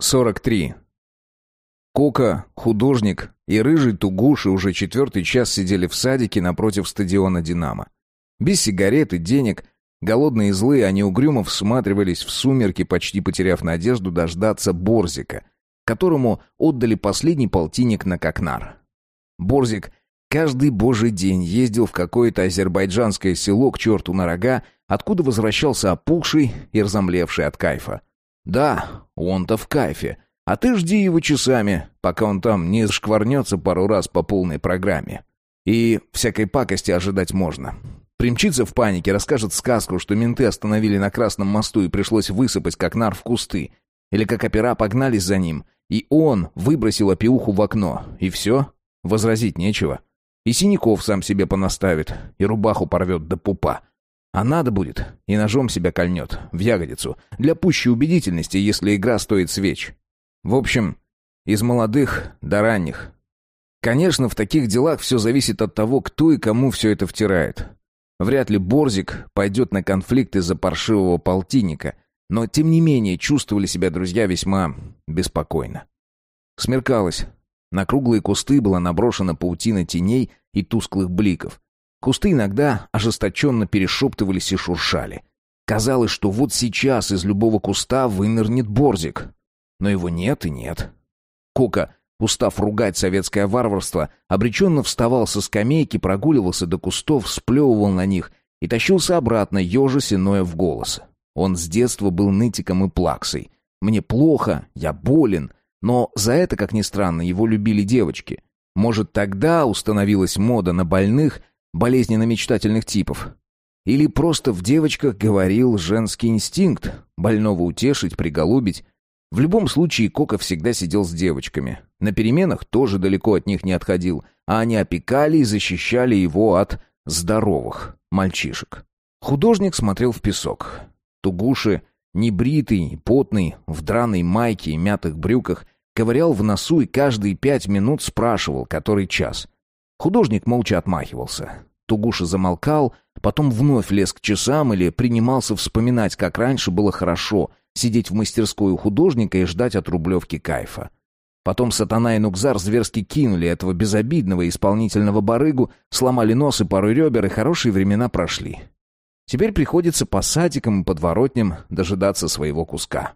43. Кока, художник и рыжий Тугуши уже четвертый час сидели в садике напротив стадиона «Динамо». Без сигарет и денег, голодные и злые, они угрюмо всматривались в сумерки, почти потеряв надежду дождаться Борзика, которому отдали последний полтинник на Кокнар. Борзик каждый божий день ездил в какое-то азербайджанское село к черту на рога, откуда возвращался опухший и разомлевший от кайфа. Да, он-то в кайфе. А ты жди его часами, пока он там не шкварнется пару раз по полной программе. И всякой пакости ожидать можно. Примчится в панике, расскажет сказку, что менты остановили на Красном мосту и пришлось высыпать как нар в кусты. Или как опера погнались за ним, и он выбросил опиуху в окно. И все? Возразить нечего. И синяков сам себе понаставит, и рубаху порвет до пупа. А надо будет, и ножом себя кольнет, в ягодицу, для пущей убедительности, если игра стоит свеч. В общем, из молодых до ранних. Конечно, в таких делах все зависит от того, кто и кому все это втирает. Вряд ли Борзик пойдет на конфликт из-за паршивого полтинника, но тем не менее чувствовали себя друзья весьма беспокойно. Смеркалось. На круглые кусты была наброшена паутина теней и тусклых бликов. Кусты иногда ожесточенно перешептывались и шуршали. Казалось, что вот сейчас из любого куста вынырнет борзик. Но его нет и нет. Кока, устав ругать советское варварство, обреченно вставал со скамейки, прогуливался до кустов, сплевывал на них и тащился обратно, ежась иное в голос. Он с детства был нытиком и плаксой. «Мне плохо, я болен», но за это, как ни странно, его любили девочки. Может, тогда установилась мода на больных, болезненно-мечтательных типов. Или просто в девочках говорил женский инстинкт больного утешить, приголубить. В любом случае Кока всегда сидел с девочками. На переменах тоже далеко от них не отходил, а они опекали и защищали его от здоровых мальчишек. Художник смотрел в песок. Тугуши, небритый, потный, в драной майке и мятых брюках, ковырял в носу и каждые пять минут спрашивал, который час. Художник молча отмахивался. Тугуша замолкал, потом вновь лез к часам или принимался вспоминать, как раньше было хорошо сидеть в мастерской у художника и ждать от рублевки кайфа. Потом Сатана и Нукзар зверски кинули этого безобидного исполнительного барыгу, сломали нос и пару ребер, и хорошие времена прошли. Теперь приходится по садикам и подворотням дожидаться своего куска.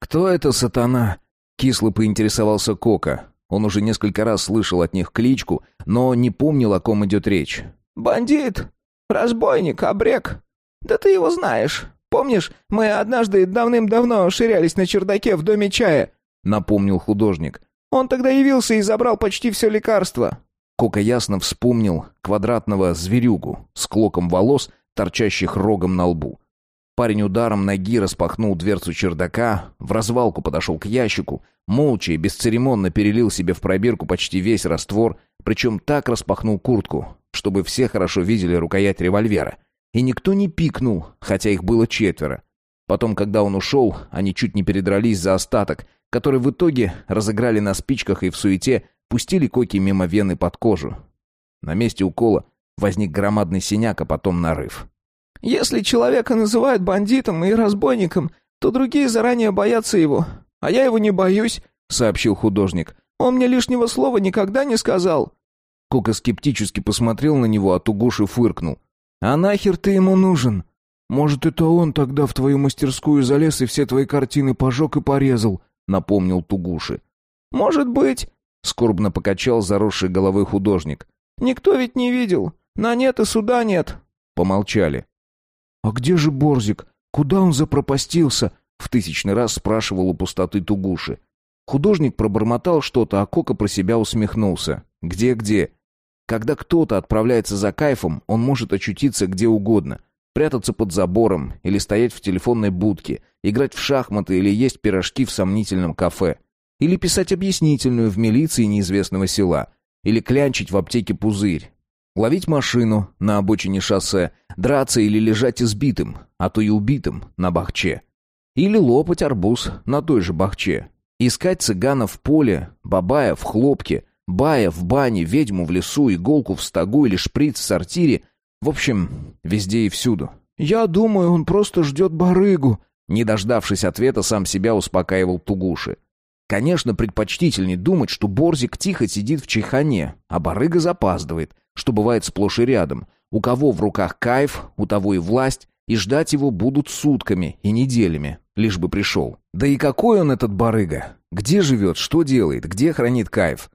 «Кто это Сатана?» — кисло поинтересовался Кока. Он уже несколько раз слышал от них кличку, но не помнил, о ком идет речь. «Бандит! Разбойник! Обрек! Да ты его знаешь! Помнишь, мы однажды давным-давно ширялись на чердаке в доме чая?» — напомнил художник. «Он тогда явился и забрал почти все лекарство». Кока ясно вспомнил квадратного зверюгу с клоком волос, торчащих рогом на лбу. Парень ударом ноги распахнул дверцу чердака, в развалку подошел к ящику, молча и бесцеремонно перелил себе в пробирку почти весь раствор, причем так распахнул куртку, чтобы все хорошо видели рукоять револьвера. И никто не пикнул, хотя их было четверо. Потом, когда он ушел, они чуть не передрались за остаток, который в итоге разыграли на спичках и в суете пустили коки мимо вены под кожу. На месте укола возник громадный синяк, а потом нарыв. Если человека называют бандитом и разбойником, то другие заранее боятся его. А я его не боюсь», — сообщил художник. «Он мне лишнего слова никогда не сказал». Кока скептически посмотрел на него, а Тугуши фыркнул. «А нахер ты ему нужен? Может, это он тогда в твою мастерскую залез и все твои картины пожег и порезал?» — напомнил Тугуши. «Может быть», — скорбно покачал заросший головой художник. «Никто ведь не видел. На нет и суда нет». Помолчали. «А где же Борзик? Куда он запропастился?» — в тысячный раз спрашивал у пустоты Тугуши. Художник пробормотал что-то, а Кока про себя усмехнулся. «Где-где?» Когда кто-то отправляется за кайфом, он может очутиться где угодно. Прятаться под забором, или стоять в телефонной будке, играть в шахматы или есть пирожки в сомнительном кафе. Или писать объяснительную в милиции неизвестного села. Или клянчить в аптеке пузырь. Ловить машину на обочине шоссе, драться или лежать избитым, а то и убитым на бахче. Или лопать арбуз на той же бахче. Искать цыгана в поле, бабая в хлопке, бая в бане, ведьму в лесу, иголку в стогу или шприц в сортире. В общем, везде и всюду. «Я думаю, он просто ждет барыгу», не дождавшись ответа, сам себя успокаивал Тугуши. Конечно, предпочтительнее думать, что Борзик тихо сидит в чайхане, а барыга запаздывает, что бывает сплошь и рядом. У кого в руках кайф, у того и власть, и ждать его будут сутками и неделями, лишь бы пришел. Да и какой он этот барыга? Где живет, что делает, где хранит кайф?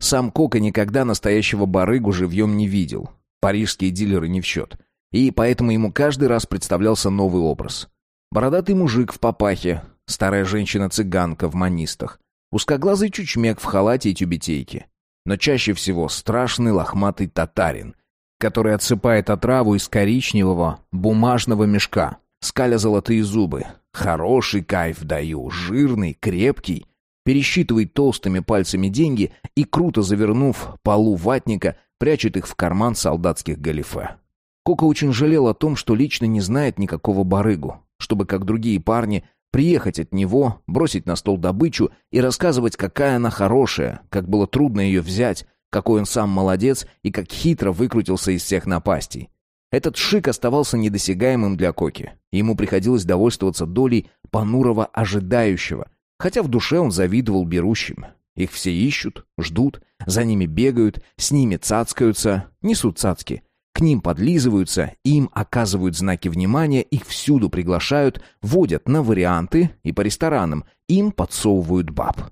Сам Кока никогда настоящего барыгу живьем не видел. Парижские дилеры не в счет. И поэтому ему каждый раз представлялся новый образ. Бородатый мужик в папахе, старая женщина-цыганка в манистах, узкоглазый чучмек в халате и тюбетейке. Но чаще всего страшный лохматый татарин, который отсыпает отраву из коричневого бумажного мешка, скаля золотые зубы. Хороший кайф даю, жирный, крепкий. Пересчитывает толстыми пальцами деньги и, круто завернув полу ватника, прячет их в карман солдатских галифе. Кока очень жалел о том, что лично не знает никакого барыгу, чтобы, как другие парни, приехать от него, бросить на стол добычу и рассказывать, какая она хорошая, как было трудно ее взять, какой он сам молодец и как хитро выкрутился из всех напастей. Этот шик оставался недосягаемым для Коки. Ему приходилось довольствоваться долей понурого ожидающего, хотя в душе он завидовал берущим. Их все ищут, ждут, за ними бегают, с ними цацкаются, несут цацки. К ним подлизываются, им оказывают знаки внимания, их всюду приглашают, водят на варианты и по ресторанам, им подсовывают баб.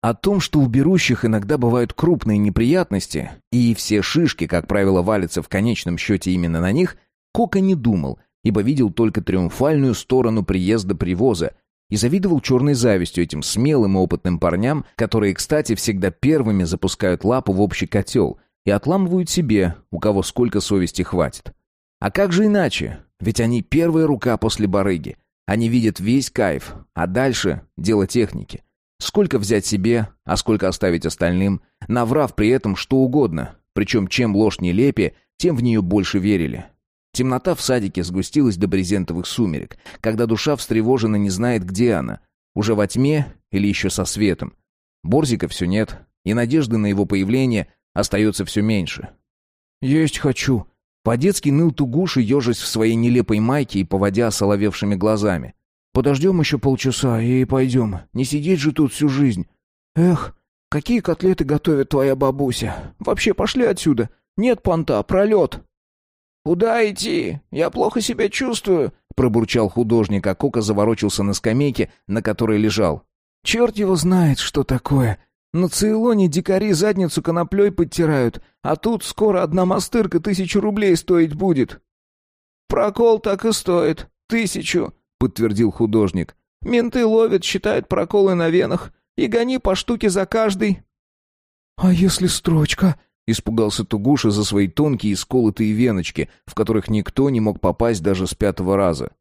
О том, что у берущих иногда бывают крупные неприятности, и все шишки, как правило, валятся в конечном счете именно на них, Кока не думал, ибо видел только триумфальную сторону приезда-привоза и завидовал черной завистью этим смелым и опытным парням, которые, кстати, всегда первыми запускают лапу в общий котел и отламывают себе, у кого сколько совести хватит. А как же иначе? Ведь они первая рука после барыги. Они видят весь кайф, а дальше дело техники. Сколько взять себе, а сколько оставить остальным, наврав при этом что угодно. Причем чем ложь нелепее, тем в нее больше верили. Темнота в садике сгустилась до брезентовых сумерек, когда душа встревожена не знает, где она. Уже во тьме или еще со светом. Борзика все нет, и надежды на его появление остается все меньше. «Есть хочу», по-детски ныл Тугуши, ежась в своей нелепой майке и поводя соловевшими глазами. Подождем еще полчаса и пойдем. Не сидеть же тут всю жизнь. Эх, какие котлеты готовит твоя бабуся. Вообще пошли отсюда. Нет понта, пролет. «Куда идти? Я плохо себя чувствую», — пробурчал художник, а Кока заворочился на скамейке, на которой лежал. «Черт его знает, что такое. На Цейлоне дикари задницу коноплей подтирают, а тут скоро одна мастырка тысячу рублей стоить будет». «Прокол так и стоит. Тысячу. — подтвердил художник. «Менты ловят, считают проколы на венах. И гони по штуке за каждый». «А если строчка?» — испугался Тугуша за свои тонкие сколотые веночки, в которых никто не мог попасть даже с пятого раза.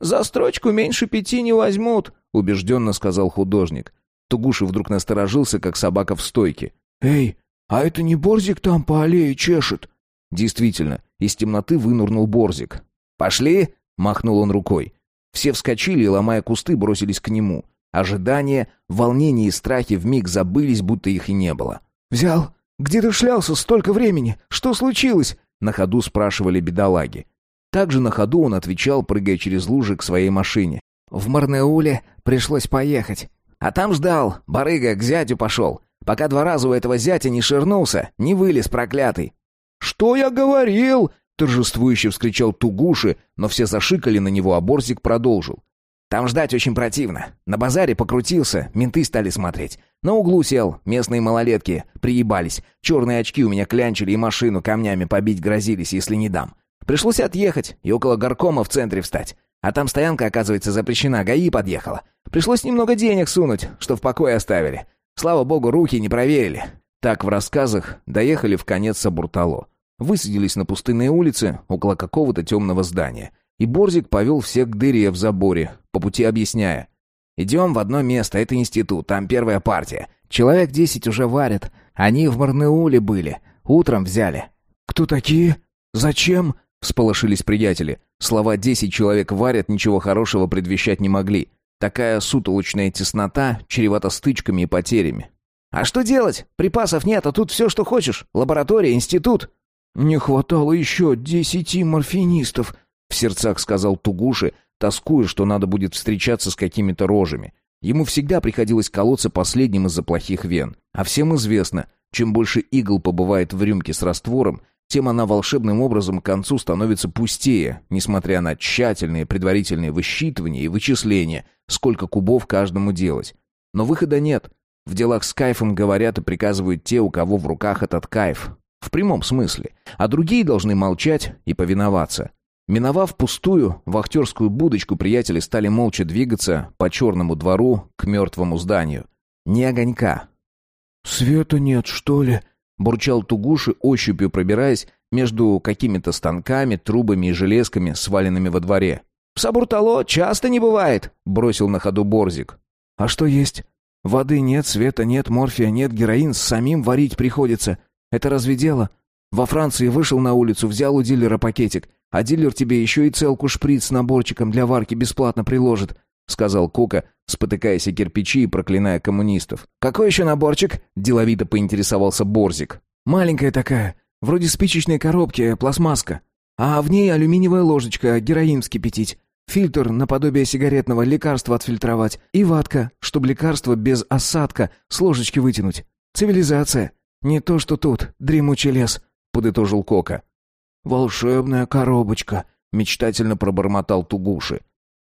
«За строчку меньше пяти не возьмут», — убежденно сказал художник. Тугуша вдруг насторожился, как собака в стойке. «Эй, а это не Борзик там по аллее чешет?» Действительно, из темноты вынурнул Борзик. «Пошли!» — махнул он рукой. Все вскочили и, ломая кусты, бросились к нему. Ожидание, волнение и страхи вмиг забылись, будто их и не было. «Взял? Где ты шлялся столько времени? Что случилось?» На ходу спрашивали бедолаги. Также на ходу он отвечал, прыгая через лужи к своей машине. «В Марнеуле пришлось поехать. А там ждал, барыга к зятю пошел. Пока два раза у этого зятя не ширнулся, не вылез проклятый». «Что я говорил?» Торжествующе вскричал Тугуши, но все зашикали на него, а Борзик продолжил. «Там ждать очень противно. На базаре покрутился, менты стали смотреть. На углу сел, местные малолетки приебались. Черные очки у меня клянчили и машину камнями побить грозились, если не дам. Пришлось отъехать и около горкома в центре встать. А там стоянка, оказывается, запрещена, ГАИ подъехала. Пришлось немного денег сунуть, что в покое оставили. Слава богу, руки не проверили». Так в рассказах доехали в конец Сабуртало. Высадились на пустынной улице, около какого-то темного здания. И Борзик повел всех к дыре в заборе, по пути объясняя. «Идем в одно место, это институт, там первая партия. Человек десять уже варят. Они в Марнеуле были, утром взяли». «Кто такие? Зачем?» — всполошились приятели. Слова «десять человек варят» ничего хорошего предвещать не могли. Такая сутолочная теснота чревата стычками и потерями. «А что делать? Припасов нет, а тут все, что хочешь. Лаборатория, институт». «Не хватало еще десяти морфинистов», — в сердцах сказал Тугуши, тоскуя, что надо будет встречаться с какими-то рожами. Ему всегда приходилось колоться последним из-за плохих вен. А всем известно, чем больше игл побывает в рюмке с раствором, тем она волшебным образом к концу становится пустее, несмотря на тщательные предварительные высчитывания и вычисления, сколько кубов каждому делать. Но выхода нет. В делах с кайфом говорят и приказывают те, у кого в руках этот кайф. В прямом смысле. А другие должны молчать и повиноваться. Миновав пустую вахтерскую будочку, приятели стали молча двигаться по черному двору к мертвому зданию. Ни огонька. «Света нет, что ли?» — бурчал Тугуши, ощупью пробираясь между какими-то станками, трубами и железками, сваленными во дворе. «В Сабуртало часто не бывает», — бросил на ходу Борзик. «А что есть? Воды нет, света нет, морфия нет, героин самим варить приходится. Это разве дело? Во Франции вышел на улицу, взял у дилера пакетик, а дилер тебе еще и целку шприц с наборчиком для варки бесплатно приложит», — сказал Кока, спотыкаясь о кирпичи и проклиная коммунистов. «Какой еще наборчик?» — деловито поинтересовался Борзик. «Маленькая такая, вроде спичечной коробки, пластмасска. А в ней алюминиевая ложечка, героин вскипятить. Фильтр наподобие сигаретного, лекарства отфильтровать. И ватка, чтобы лекарство без осадка с ложечки вытянуть. Цивилизация. Не то, что тут, дремучий лес», — подытожил Кока. «Волшебная коробочка», — мечтательно пробормотал Тугуши.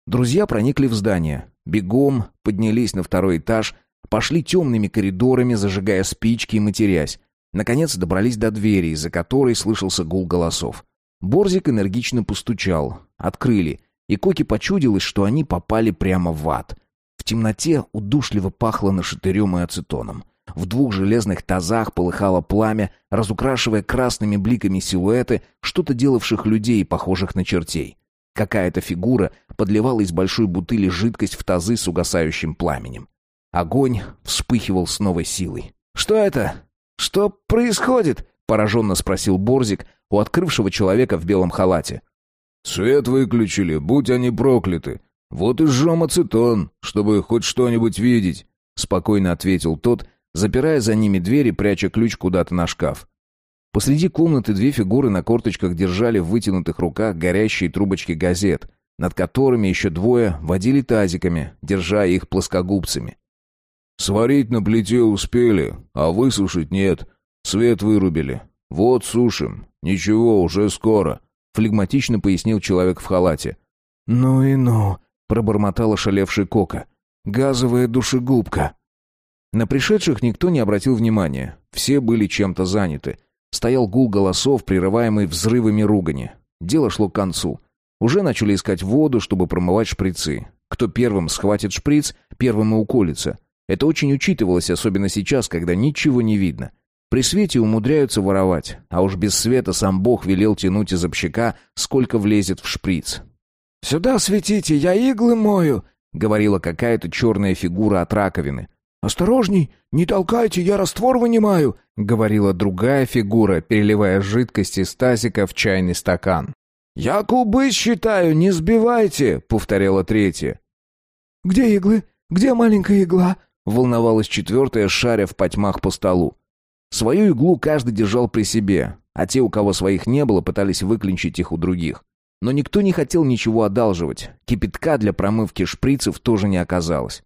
Друзья проникли в здание. Бегом поднялись на второй этаж, пошли темными коридорами, зажигая спички и матерясь. Наконец добрались до двери, из-за которой слышался гул голосов. Борзик энергично постучал. Открыли. И Коки почудилось, что они попали прямо в ад. В темноте удушливо пахло нашатырем и ацетоном. В двух железных тазах полыхало пламя, разукрашивая красными бликами силуэты, что-то делавших людей, похожих на чертей. Какая-то фигура подливала из большой бутыли жидкость в тазы с угасающим пламенем. Огонь вспыхивал с новой силой. «Что это? Что происходит?» — пораженно спросил Борзик у открывшего человека в белом халате. «Свет выключили, будь они прокляты. Вот и жжем ацетон, чтобы хоть что-нибудь видеть», — спокойно ответил тот, запирая за ними дверь и пряча ключ куда-то на шкаф. Посреди комнаты две фигуры на корточках держали в вытянутых руках горящие трубочки газет, над которыми еще двое водили тазиками, держа их плоскогубцами. «Сварить на плите успели, а высушить нет. Свет вырубили. Вот сушим. Ничего, уже скоро», — флегматично пояснил человек в халате. «Ну и ну», — пробормотала шалевший Кока. «Газовая душегубка». На пришедших никто не обратил внимания. Все были чем-то заняты. Стоял гул голосов, прерываемый взрывами ругани. Дело шло к концу. Уже начали искать воду, чтобы промывать шприцы. Кто первым схватит шприц, первым и уколется. Это очень учитывалось, особенно сейчас, когда ничего не видно. При свете умудряются воровать, а уж без света сам Бог велел тянуть из общака, сколько влезет в шприц. «Сюда светите, я иглы мою», — говорила какая-то черная фигура от раковины. «Осторожней, не толкайте, я раствор вынимаю», — говорила другая фигура, переливая жидкость из тазика в чайный стакан. «Я кубы считаю, не сбивайте», — повторяла третья. «Где иглы? Где маленькая игла?» — волновалась четвертая, шаря в потьмах по столу. Свою иглу каждый держал при себе, а те, у кого своих не было, пытались выклинчить их у других. Но никто не хотел ничего одалживать. Кипятка для промывки шприцев тоже не оказалось.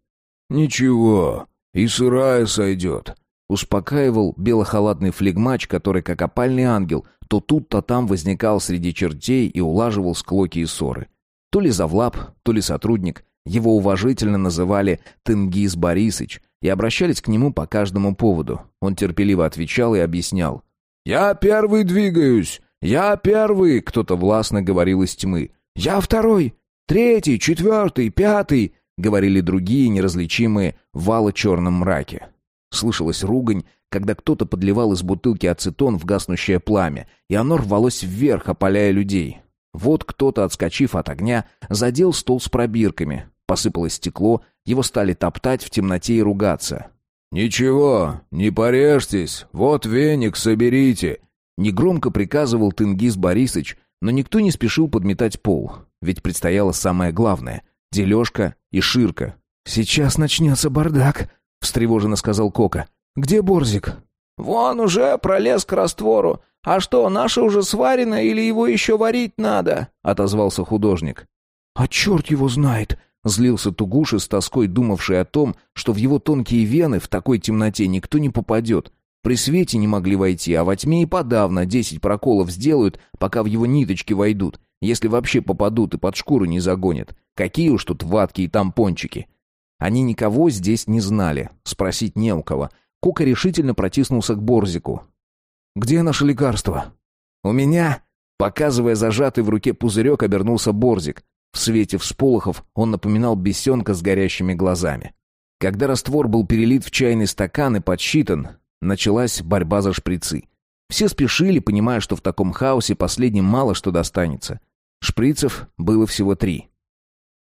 «Ничего, «И сырая сойдет», — успокаивал белохалатный флегмач, который, как опальный ангел, то тут, то там возникал среди чертей и улаживал склоки и ссоры. То ли завлап, то ли сотрудник. Его уважительно называли Тенгиз Борисыч и обращались к нему по каждому поводу. Он терпеливо отвечал и объяснял. «Я первый двигаюсь! Я первый!» — кто-то властно говорил из тьмы. «Я второй! Третий, четвертый, пятый!» — говорили другие, неразличимые, в черном мраке. Слышалась ругань, когда кто-то подливал из бутылки ацетон в гаснущее пламя, и оно рвалось вверх, опаляя людей. Вот кто-то, отскочив от огня, задел стол с пробирками. Посыпалось стекло, его стали топтать в темноте и ругаться. «Ничего, не порежьтесь, вот веник соберите», — негромко приказывал Тенгиз Борисыч, но никто не спешил подметать пол, ведь предстояло самое главное — дележка и Ширка. «Сейчас начнется бардак», — встревоженно сказал Кока. «Где Борзик?» «Вон уже пролез к раствору. А что, наше уже сварено или его еще варить надо?» — отозвался художник. «А черт его знает!» Злился Тугуша с тоской, думавший о том, что в его тонкие вены в такой темноте никто не попадет. При свете не могли войти, а во тьме и подавно десять проколов сделают, пока в его ниточки войдут, если вообще попадут и под шкуру не загонят. Какие уж тут ватки и тампончики. Они никого здесь не знали, спросить не у кого. Кука решительно протиснулся к Борзику. «Где наше лекарство?» «У меня!» Показывая зажатый в руке пузырек, обернулся Борзик. В свете всполохов он напоминал бесенка с горящими глазами. Когда раствор был перелит в чайный стакан и подсчитан, началась борьба за шприцы. Все спешили, понимая, что в таком хаосе последним мало что достанется. Шприцев было всего три.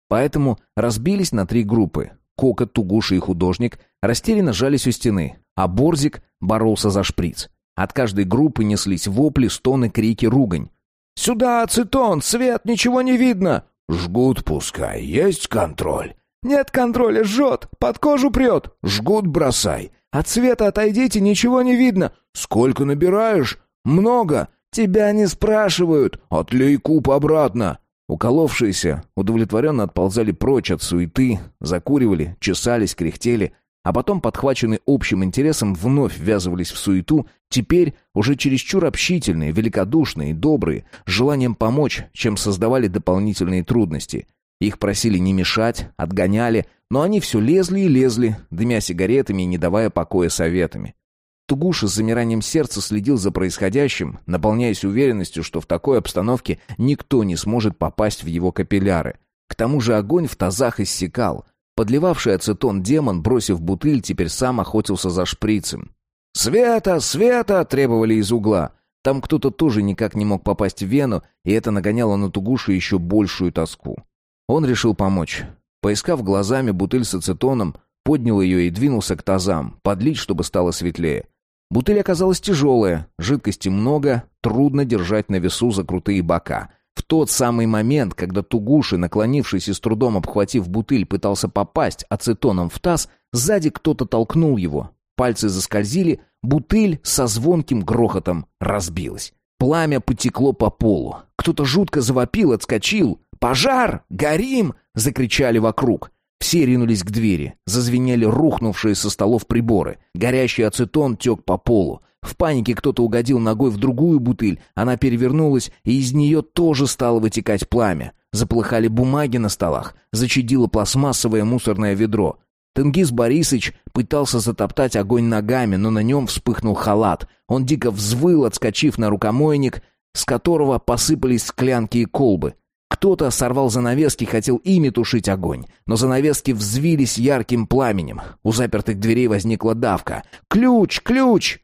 Поэтому разбились на три группы. Кока, Тугуша и художник растерянно жались у стены, а Борзик боролся за шприц. От каждой группы неслись вопли, стоны, крики, ругань. «Сюда, ацетон! Свет! Ничего не видно!» «Жгут пускай, есть контроль». «Нет контроля, жжет! Под кожу прет!» «Жгут бросай!» «От света отойдите, ничего не видно!» «Сколько набираешь?» «Много!» «Тебя не спрашивают!» «Отлей куб обратно!» Уколовшиеся удовлетворенно отползали прочь от суеты, закуривали, чесались, кряхтели, а потом, подхваченные общим интересом, вновь ввязывались в суету, теперь уже чересчур общительные, великодушные, добрые, с желанием помочь, чем создавали дополнительные трудности. Их просили не мешать, отгоняли, но они все лезли и лезли, дымя сигаретами и не давая покоя советами. Тугуша с замиранием сердца следил за происходящим, наполняясь уверенностью, что в такой обстановке никто не сможет попасть в его капилляры. К тому же огонь в тазах иссякал, Подливавший ацетон демон, бросив бутыль, теперь сам охотился за шприцем. «Света! Света!» — требовали из угла. Там кто-то тоже никак не мог попасть в вену, и это нагоняло на Тугушу еще большую тоску. Он решил помочь. Поискав глазами бутыль с ацетоном, поднял ее и двинулся к тазам, подлить, чтобы стало светлее. Бутыль оказалась тяжелая, жидкости много, трудно держать на весу за крутые бока — в тот самый момент, когда Тугуши, наклонившись и с трудом обхватив бутыль, пытался попасть ацетоном в таз, сзади кто-то толкнул его. Пальцы заскользили, бутыль со звонким грохотом разбилась. Пламя потекло по полу. Кто-то жутко завопил, отскочил. «Пожар! Горим!» — закричали вокруг. Все ринулись к двери. Зазвенели рухнувшие со столов приборы. Горящий ацетон тек по полу. В панике кто-то угодил ногой в другую бутыль, она перевернулась, и из нее тоже стало вытекать пламя. Заплыхали бумаги на столах, зачадило пластмассовое мусорное ведро. Тенгиз Борисович пытался затоптать огонь ногами, но на нем вспыхнул халат. Он дико взвыл, отскочив на рукомойник, с которого посыпались склянки и колбы. Кто-то сорвал занавески, хотел ими тушить огонь, но занавески взвились ярким пламенем. У запертых дверей возникла давка. «Ключ! Ключ!»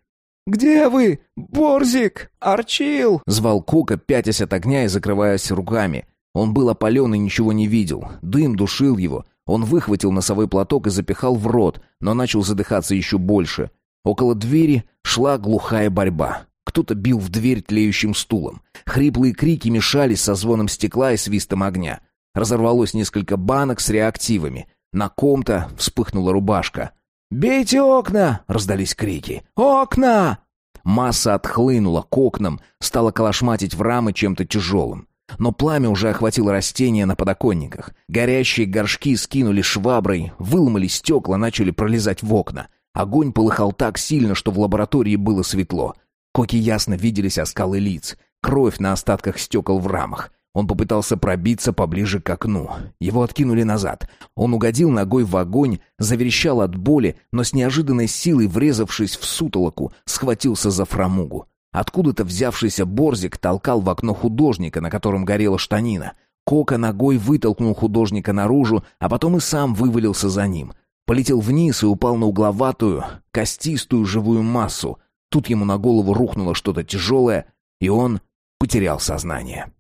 «Где вы? Борзик! Арчил!» — звал Кока, пятясь от огня и закрываясь руками. Он был опален и ничего не видел. Дым душил его. Он выхватил носовой платок и запихал в рот, но начал задыхаться еще больше. Около двери шла глухая борьба. Кто-то бил в дверь тлеющим стулом. Хриплые крики мешались со звоном стекла и свистом огня. Разорвалось несколько банок с реактивами. На ком-то вспыхнула рубашка. «Бейте окна!» — раздались крики. «Окна!» Масса отхлынула к окнам, стала колошматить в рамы чем-то тяжелым. Но пламя уже охватило растения на подоконниках. Горящие горшки скинули шваброй, выломали стекла, начали пролезать в окна. Огонь полыхал так сильно, что в лаборатории было светло. Коки ясно виделись оскалы лиц, кровь на остатках стекол в рамах. Он попытался пробиться поближе к окну. Его откинули назад. Он угодил ногой в огонь, заверещал от боли, но с неожиданной силой, врезавшись в сутолоку, схватился за фрамугу. Откуда-то взявшийся борзик толкал в окно художника, на котором горела штанина. Кока ногой вытолкнул художника наружу, а потом и сам вывалился за ним. Полетел вниз и упал на угловатую, костистую живую массу. Тут ему на голову рухнуло что-то тяжелое, и он потерял сознание.